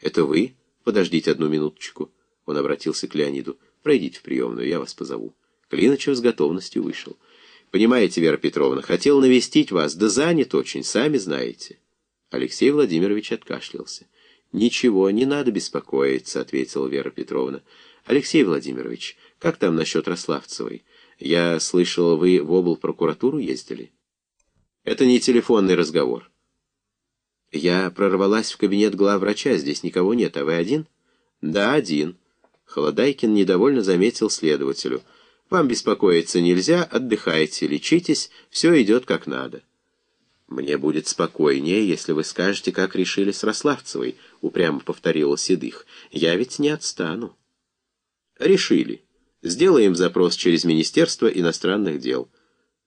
«Это вы? Подождите одну минуточку». Он обратился к Леониду. «Пройдите в приемную, я вас позову». Клиночев с готовностью вышел. «Понимаете, Вера Петровна, хотел навестить вас, да занят очень, сами знаете». Алексей Владимирович откашлялся. «Ничего, не надо беспокоиться», — ответила Вера Петровна. «Алексей Владимирович, как там насчет Рославцевой? Я слышала, вы в облпрокуратуру ездили?» «Это не телефонный разговор». «Я прорвалась в кабинет главврача, здесь никого нет, а вы один?» «Да, один». Холодайкин недовольно заметил следователю. «Вам беспокоиться нельзя, отдыхайте, лечитесь, все идет как надо». «Мне будет спокойнее, если вы скажете, как решили с Рославцевой», — упрямо повторила Седых. «Я ведь не отстану». «Решили. Сделаем запрос через Министерство иностранных дел».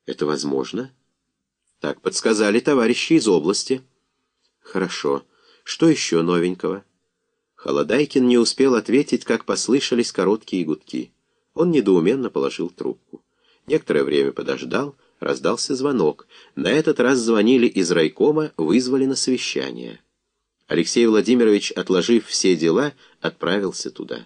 «Это возможно?» «Так подсказали товарищи из области». «Хорошо. Что еще новенького?» Холодайкин не успел ответить, как послышались короткие гудки. Он недоуменно положил трубку. Некоторое время подождал, раздался звонок. На этот раз звонили из райкома, вызвали на совещание. Алексей Владимирович, отложив все дела, отправился туда.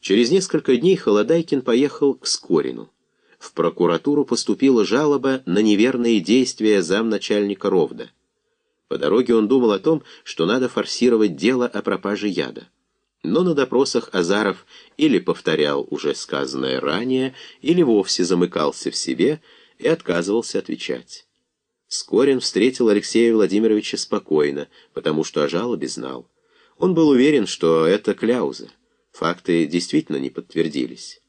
Через несколько дней Холодайкин поехал к Скорину. В прокуратуру поступила жалоба на неверные действия замначальника Ровда. По дороге он думал о том, что надо форсировать дело о пропаже яда. Но на допросах Азаров или повторял уже сказанное ранее, или вовсе замыкался в себе и отказывался отвечать. Скорин встретил Алексея Владимировича спокойно, потому что о жалобе знал. Он был уверен, что это кляуза. Факты действительно не подтвердились.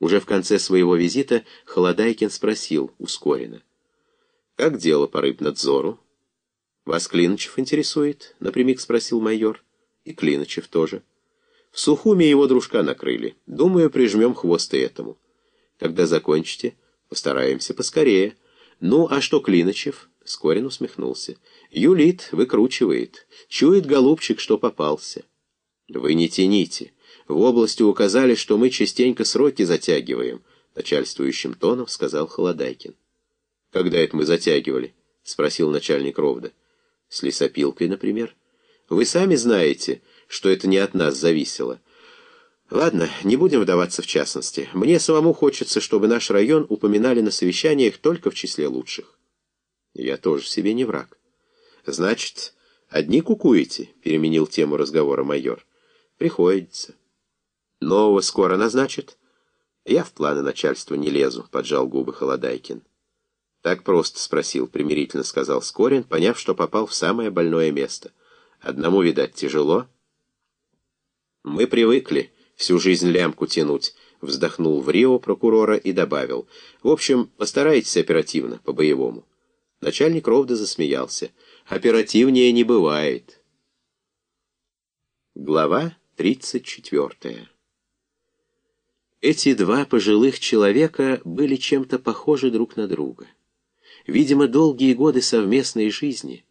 Уже в конце своего визита Холодайкин спросил у Скорина. «Как дело по рыбнадзору?» «Вас Клиночев интересует?» — напрямик спросил майор. «И Клиночев тоже». «В Сухуме его дружка накрыли. Думаю, прижмем хвост этому. Когда закончите, постараемся поскорее. Ну, а что Клиночев?» Скорин усмехнулся. «Юлит, выкручивает. Чует, голубчик, что попался». «Вы не тяните. В области указали, что мы частенько сроки затягиваем», — начальствующим тоном сказал Холодайкин. «Когда это мы затягивали?» — спросил начальник Ровда. С лесопилкой, например. Вы сами знаете, что это не от нас зависело. Ладно, не будем вдаваться в частности. Мне самому хочется, чтобы наш район упоминали на совещаниях только в числе лучших. Я тоже себе не враг. Значит, одни кукуете? Переменил тему разговора майор. Приходится. Нового скоро назначат? Я в планы начальства не лезу, поджал губы Холодайкин. «Так просто спросил», — примирительно сказал Скорин, поняв, что попал в самое больное место. «Одному, видать, тяжело». «Мы привыкли всю жизнь лямку тянуть», — вздохнул в Рио прокурора и добавил. «В общем, постарайтесь оперативно, по-боевому». Начальник Ровда засмеялся. «Оперативнее не бывает». Глава тридцать четвертая. Эти два пожилых человека были чем-то похожи друг на друга. Видимо, долгие годы совместной жизни,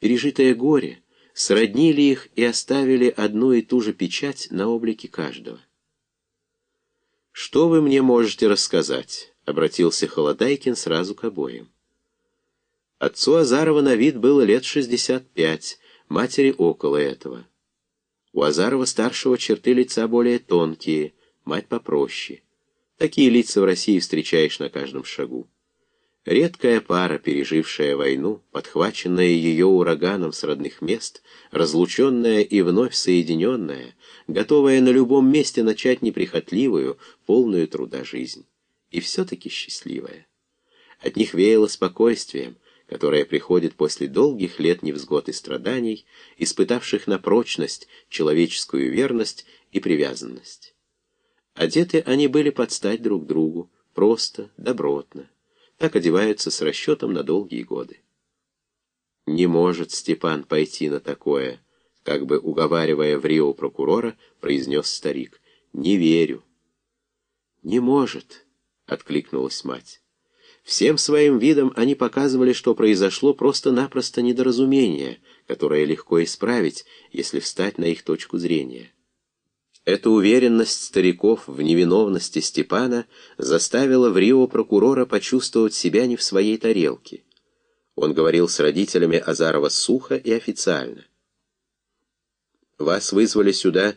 пережитое горе, сроднили их и оставили одну и ту же печать на облике каждого. «Что вы мне можете рассказать?» — обратился Холодайкин сразу к обоим. Отцу Азарова на вид было лет шестьдесят пять, матери около этого. У Азарова-старшего черты лица более тонкие, мать попроще. Такие лица в России встречаешь на каждом шагу. Редкая пара, пережившая войну, подхваченная ее ураганом с родных мест, разлученная и вновь соединенная, готовая на любом месте начать неприхотливую, полную труда жизнь. И все-таки счастливая. От них веяло спокойствием, которое приходит после долгих лет невзгод и страданий, испытавших на прочность человеческую верность и привязанность. Одеты они были под стать друг другу, просто, добротно. Так одеваются с расчетом на долгие годы. Не может Степан пойти на такое, как бы уговаривая в Рио прокурора, произнес старик. Не верю. Не может, откликнулась мать. Всем своим видом они показывали, что произошло просто-напросто недоразумение, которое легко исправить, если встать на их точку зрения. Эта уверенность стариков в невиновности Степана заставила в Рио прокурора почувствовать себя не в своей тарелке. Он говорил с родителями Азарова сухо и официально. Вас вызвали сюда